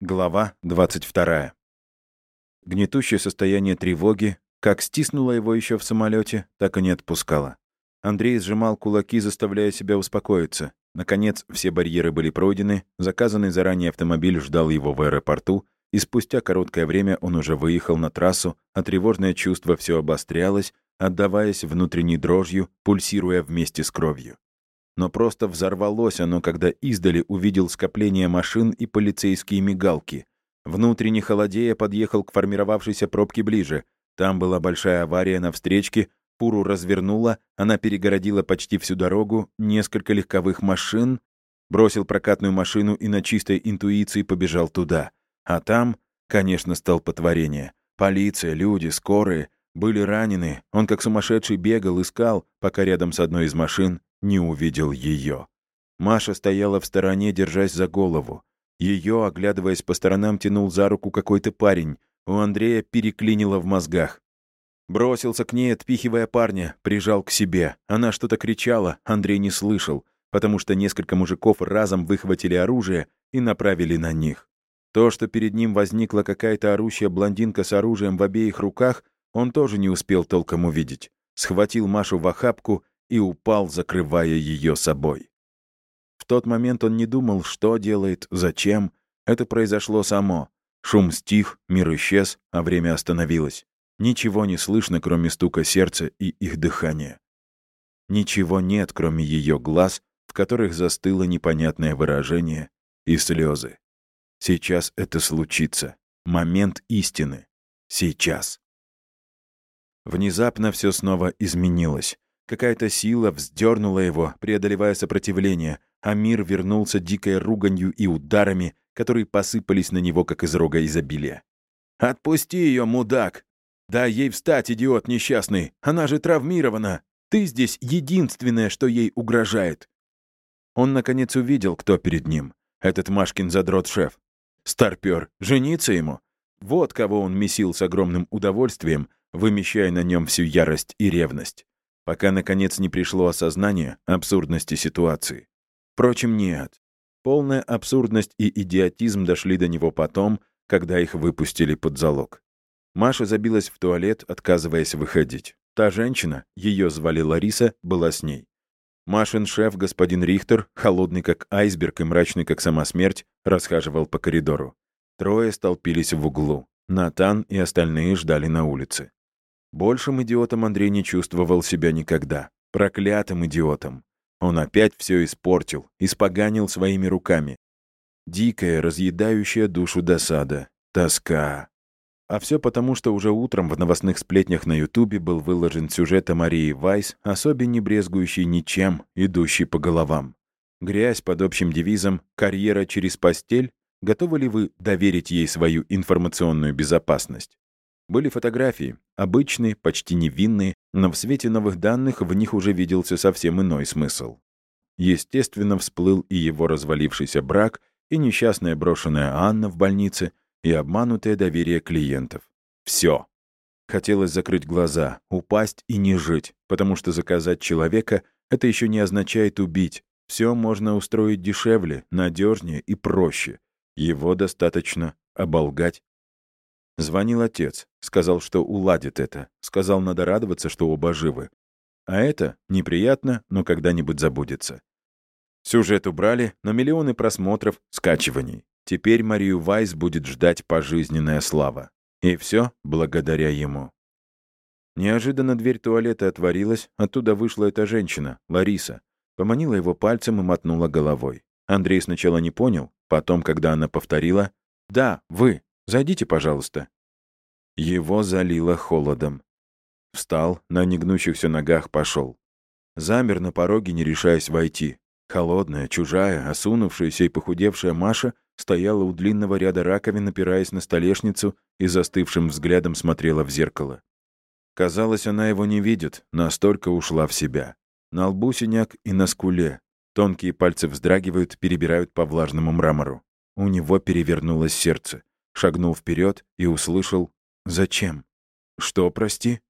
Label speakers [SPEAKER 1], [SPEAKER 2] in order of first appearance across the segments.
[SPEAKER 1] Глава 22. Гнетущее состояние тревоги как стиснуло его еще в самолете, так и не отпускало. Андрей сжимал кулаки, заставляя себя успокоиться. Наконец, все барьеры были пройдены, заказанный заранее автомобиль ждал его в аэропорту, и спустя короткое время он уже выехал на трассу, а тревожное чувство все обострялось, отдаваясь внутренней дрожью, пульсируя вместе с кровью но просто взорвалось оно, когда издали увидел скопление машин и полицейские мигалки. Внутренне холодея подъехал к формировавшейся пробке ближе. Там была большая авария на встречке, фуру развернула, она перегородила почти всю дорогу, несколько легковых машин, бросил прокатную машину и на чистой интуиции побежал туда. А там, конечно, столпотворение. Полиция, люди, скорые, были ранены. Он как сумасшедший бегал, искал, пока рядом с одной из машин не увидел ее. Маша стояла в стороне, держась за голову. Ее, оглядываясь по сторонам, тянул за руку какой-то парень. У Андрея переклинило в мозгах. Бросился к ней, отпихивая парня, прижал к себе. Она что-то кричала, Андрей не слышал, потому что несколько мужиков разом выхватили оружие и направили на них. То, что перед ним возникла какая-то орущая блондинка с оружием в обеих руках, он тоже не успел толком увидеть. Схватил Машу в охапку и упал, закрывая ее собой. В тот момент он не думал, что делает, зачем. Это произошло само. Шум стих, мир исчез, а время остановилось. Ничего не слышно, кроме стука сердца и их дыхания. Ничего нет, кроме ее глаз, в которых застыло непонятное выражение и слезы. Сейчас это случится. Момент истины. Сейчас. Внезапно все снова изменилось. Какая-то сила вздернула его, преодолевая сопротивление, а мир вернулся дикой руганью и ударами, которые посыпались на него, как из рога изобилия. «Отпусти ее, мудак! Дай ей встать, идиот несчастный! Она же травмирована! Ты здесь единственное, что ей угрожает!» Он, наконец, увидел, кто перед ним. Этот Машкин задрот-шеф. Старпер. Жениться ему? Вот кого он месил с огромным удовольствием, вымещая на нем всю ярость и ревность пока, наконец, не пришло осознание абсурдности ситуации. Впрочем, нет. Полная абсурдность и идиотизм дошли до него потом, когда их выпустили под залог. Маша забилась в туалет, отказываясь выходить. Та женщина, ее звали Лариса, была с ней. Машин шеф, господин Рихтер, холодный как айсберг и мрачный как сама смерть, расхаживал по коридору. Трое столпились в углу. Натан и остальные ждали на улице. Большим идиотом Андрей не чувствовал себя никогда. Проклятым идиотом. Он опять все испортил, испоганил своими руками. Дикая, разъедающая душу досада. Тоска. А все потому, что уже утром в новостных сплетнях на Ютубе был выложен сюжет о Марии Вайс, особо не брезгующей ничем, идущей по головам. Грязь под общим девизом «Карьера через постель» Готовы ли вы доверить ей свою информационную безопасность? Были фотографии, обычные, почти невинные, но в свете новых данных в них уже виделся совсем иной смысл. Естественно, всплыл и его развалившийся брак, и несчастная брошенная Анна в больнице, и обманутое доверие клиентов. Все. Хотелось закрыть глаза, упасть и не жить, потому что заказать человека — это еще не означает убить. Все можно устроить дешевле, надежнее и проще. Его достаточно оболгать Звонил отец. Сказал, что уладит это. Сказал, надо радоваться, что оба живы. А это неприятно, но когда-нибудь забудется. Сюжет убрали, но миллионы просмотров, скачиваний. Теперь Марию Вайс будет ждать пожизненная слава. И все благодаря ему. Неожиданно дверь туалета отворилась, оттуда вышла эта женщина, Лариса. Поманила его пальцем и мотнула головой. Андрей сначала не понял, потом, когда она повторила «Да, вы», Зайдите, пожалуйста». Его залило холодом. Встал, на негнущихся ногах пошел. Замер на пороге, не решаясь войти. Холодная, чужая, осунувшаяся и похудевшая Маша стояла у длинного ряда раковин, опираясь на столешницу и застывшим взглядом смотрела в зеркало. Казалось, она его не видит, настолько ушла в себя. На лбу синяк и на скуле. Тонкие пальцы вздрагивают, перебирают по влажному мрамору. У него перевернулось сердце шагнул вперед и услышал «Зачем?» «Что, прости?»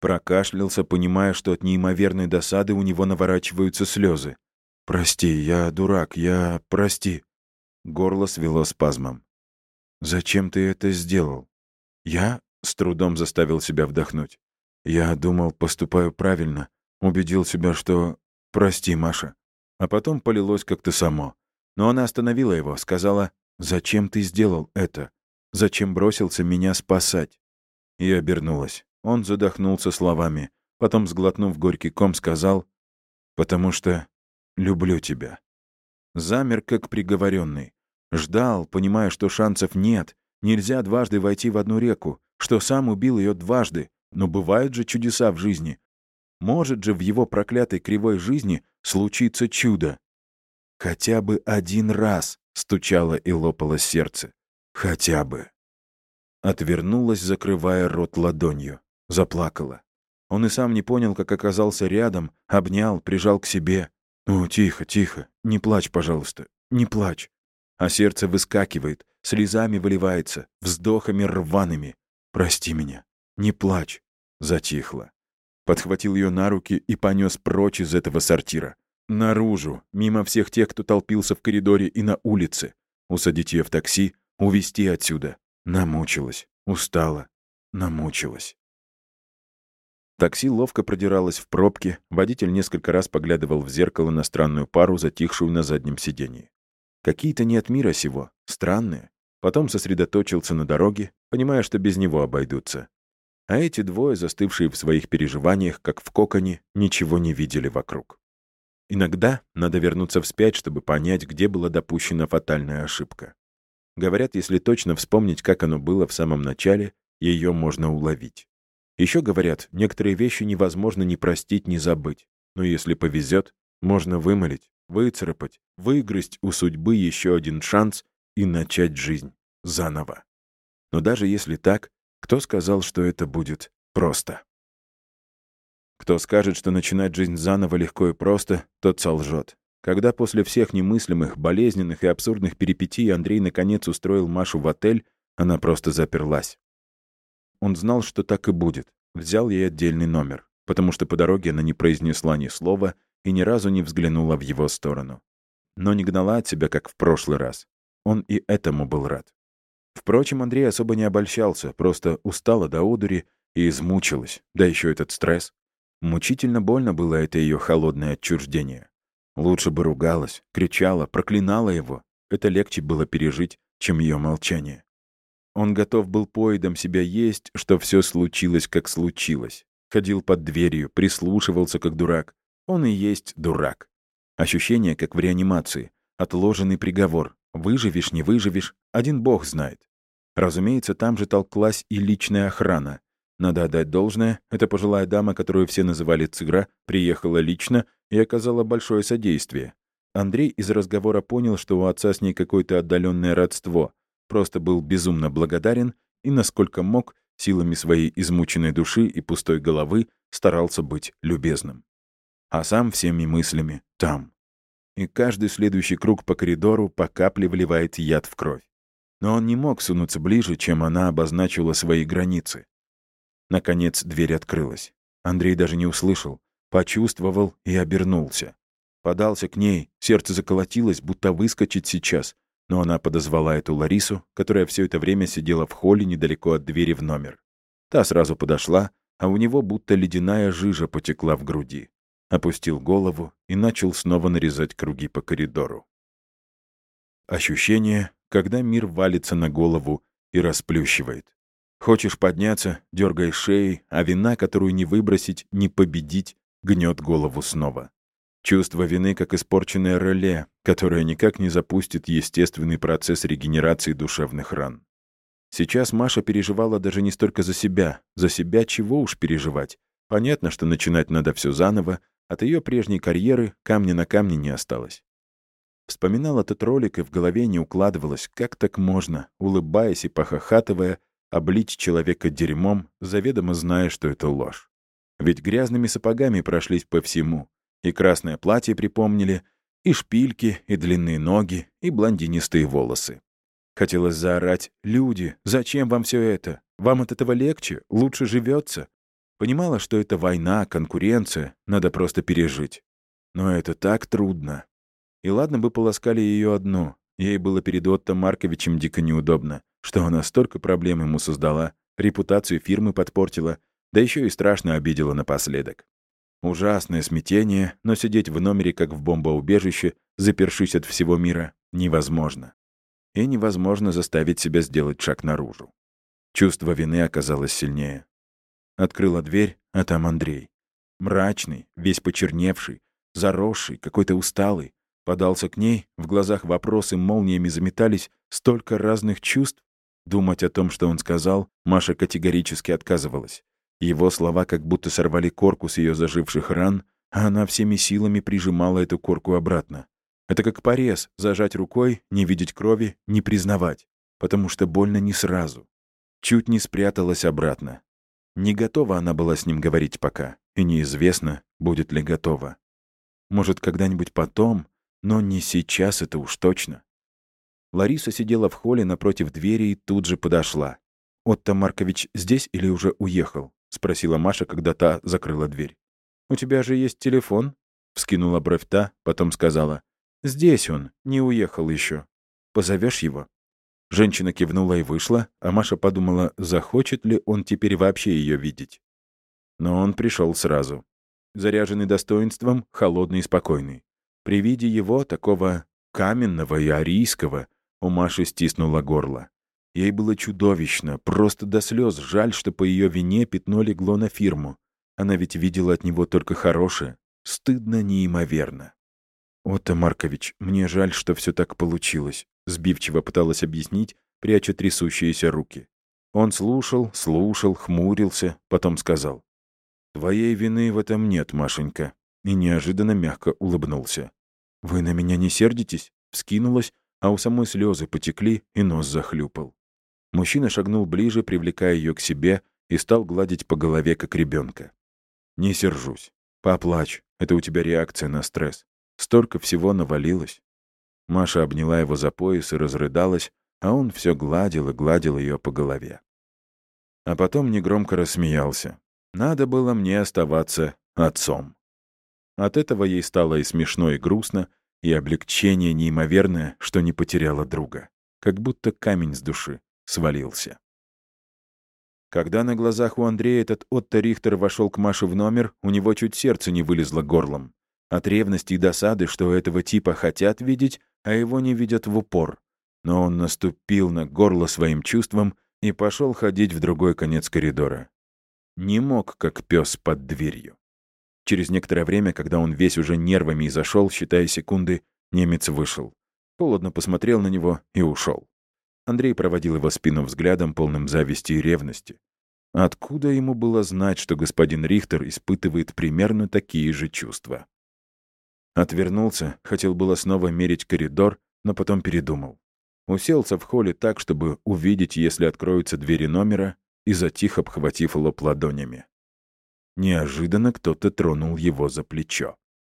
[SPEAKER 1] Прокашлялся, понимая, что от неимоверной досады у него наворачиваются слезы. «Прости, я дурак, я... прости». Горло свело спазмом. зачем ты это сделал?» «Я?» — с трудом заставил себя вдохнуть. «Я думал, поступаю правильно. Убедил себя, что... Прости, Маша». А потом полилось как-то само. Но она остановила его, сказала, «Зачем ты сделал это? Зачем бросился меня спасать?» И обернулась. Он задохнулся словами. Потом, сглотнув горький ком, сказал, «Потому что люблю тебя». Замер, как приговоренный. Ждал, понимая, что шансов нет. Нельзя дважды войти в одну реку, что сам убил ее дважды. Но бывают же чудеса в жизни. Может же в его проклятой кривой жизни случиться чудо. Хотя бы один раз стучало и лопалось сердце. Хотя бы. Отвернулась, закрывая рот ладонью. Заплакала. Он и сам не понял, как оказался рядом, обнял, прижал к себе. «Ну, тихо, тихо, не плачь, пожалуйста, не плачь». А сердце выскакивает, слезами выливается, вздохами рваными. «Прости меня, не плачь». Затихло. Подхватил ее на руки и понес прочь из этого сортира. Наружу, мимо всех тех, кто толпился в коридоре и на улице. Усадить ее в такси, увезти отсюда. Намучилась, устала, намучилась. Такси ловко продиралось в пробке, водитель несколько раз поглядывал в зеркало на странную пару, затихшую на заднем сидении. Какие-то не от мира сего, странные. Потом сосредоточился на дороге, понимая, что без него обойдутся. А эти двое, застывшие в своих переживаниях, как в коконе, ничего не видели вокруг. Иногда надо вернуться вспять, чтобы понять, где была допущена фатальная ошибка. Говорят, если точно вспомнить, как оно было в самом начале, ее можно уловить. Еще говорят, некоторые вещи невозможно ни простить, ни забыть. Но если повезет, можно вымолить, выцарапать, выгрызть у судьбы еще один шанс и начать жизнь заново. Но даже если так, кто сказал, что это будет просто? Кто скажет, что начинать жизнь заново легко и просто, тот солжет. Когда после всех немыслимых, болезненных и абсурдных перипетий Андрей наконец устроил Машу в отель, она просто заперлась. Он знал, что так и будет. Взял ей отдельный номер, потому что по дороге она не произнесла ни слова и ни разу не взглянула в его сторону. Но не гнала от себя, как в прошлый раз. Он и этому был рад. Впрочем, Андрей особо не обольщался, просто устала до одури и измучилась, да еще этот стресс. Мучительно больно было это ее холодное отчуждение. Лучше бы ругалась, кричала, проклинала его. Это легче было пережить, чем ее молчание. Он готов был поедом себя есть, что все случилось, как случилось. Ходил под дверью, прислушивался, как дурак. Он и есть дурак. Ощущение, как в реанимации. Отложенный приговор. Выживешь, не выживешь, один бог знает. Разумеется, там же толклась и личная охрана. Надо отдать должное, эта пожилая дама, которую все называли Цыгра, приехала лично и оказала большое содействие. Андрей из разговора понял, что у отца с ней какое-то отдаленное родство, просто был безумно благодарен и, насколько мог, силами своей измученной души и пустой головы старался быть любезным. А сам всеми мыслями там. И каждый следующий круг по коридору по капле вливает яд в кровь. Но он не мог сунуться ближе, чем она обозначила свои границы. Наконец дверь открылась. Андрей даже не услышал, почувствовал и обернулся. Подался к ней, сердце заколотилось, будто выскочить сейчас, но она подозвала эту Ларису, которая все это время сидела в холле недалеко от двери в номер. Та сразу подошла, а у него будто ледяная жижа потекла в груди. Опустил голову и начал снова нарезать круги по коридору. Ощущение, когда мир валится на голову и расплющивает. Хочешь подняться, дергай шеей, а вина, которую не выбросить, не победить, гнет голову снова. Чувство вины как испорченное реле, которое никак не запустит естественный процесс регенерации душевных ран. Сейчас Маша переживала даже не столько за себя. За себя чего уж переживать. Понятно, что начинать надо все заново, от ее прежней карьеры камня на камне не осталось. Вспоминал этот ролик, и в голове не укладывалось, как так можно, улыбаясь и похохатывая, облить человека дерьмом, заведомо зная, что это ложь. Ведь грязными сапогами прошлись по всему, и красное платье припомнили, и шпильки, и длинные ноги, и блондинистые волосы. Хотелось заорать «Люди, зачем вам все это? Вам от этого легче? Лучше живется?» Понимала, что это война, конкуренция, надо просто пережить. Но это так трудно. И ладно бы полоскали ее одну. Ей было перед Отто Марковичем дико неудобно, что она столько проблем ему создала, репутацию фирмы подпортила, да еще и страшно обидела напоследок. Ужасное смятение, но сидеть в номере, как в бомбоубежище, запершись от всего мира, невозможно. И невозможно заставить себя сделать шаг наружу. Чувство вины оказалось сильнее. Открыла дверь, а там Андрей. Мрачный, весь почерневший, заросший, какой-то усталый. Подался к ней, в глазах вопросы молниями заметались, столько разных чувств. Думать о том, что он сказал, Маша категорически отказывалась. Его слова как будто сорвали корку с ее заживших ран, а она всеми силами прижимала эту корку обратно. Это как порез, зажать рукой, не видеть крови, не признавать, потому что больно не сразу. Чуть не спряталась обратно. Не готова она была с ним говорить пока, и неизвестно, будет ли готова. Может, когда-нибудь потом, но не сейчас это уж точно. Лариса сидела в холле напротив двери и тут же подошла. «Отто Маркович здесь или уже уехал?» — спросила Маша, когда та закрыла дверь. «У тебя же есть телефон?» — вскинула бровь та, потом сказала. «Здесь он, не уехал еще. Позовешь его?» Женщина кивнула и вышла, а Маша подумала, захочет ли он теперь вообще ее видеть. Но он пришел сразу. Заряженный достоинством, холодный и спокойный. При виде его, такого каменного и арийского, у Маши стиснуло горло. Ей было чудовищно, просто до слез. Жаль, что по ее вине пятно легло на фирму. Она ведь видела от него только хорошее. Стыдно неимоверно. «Отто Маркович, мне жаль, что все так получилось», — сбивчиво пыталась объяснить, пряча трясущиеся руки. Он слушал, слушал, хмурился, потом сказал. «Твоей вины в этом нет, Машенька», и неожиданно мягко улыбнулся. «Вы на меня не сердитесь?» Вскинулась, а у самой слезы потекли, и нос захлюпал. Мужчина шагнул ближе, привлекая ее к себе, и стал гладить по голове, как ребенка. «Не сержусь. Поплачь. Это у тебя реакция на стресс. Столько всего навалилось. Маша обняла его за пояс и разрыдалась, а он все гладил и гладил ее по голове. А потом негромко рассмеялся. Надо было мне оставаться отцом. От этого ей стало и смешно, и грустно, и облегчение неимоверное, что не потеряла друга. Как будто камень с души свалился. Когда на глазах у Андрея этот Отто Рихтер вошел к Маше в номер, у него чуть сердце не вылезло горлом. От ревности и досады, что этого типа хотят видеть, а его не видят в упор. Но он наступил на горло своим чувством и пошел ходить в другой конец коридора. Не мог, как пес под дверью. Через некоторое время, когда он весь уже нервами зашел, считая секунды, немец вышел. Холодно посмотрел на него и ушел. Андрей проводил его спину взглядом, полным зависти и ревности. Откуда ему было знать, что господин Рихтер испытывает примерно такие же чувства? Отвернулся, хотел было снова мерить коридор, но потом передумал. Уселся в холле так, чтобы увидеть, если откроются двери номера, и затих, обхватив лоб ладонями. Неожиданно кто-то тронул его за плечо.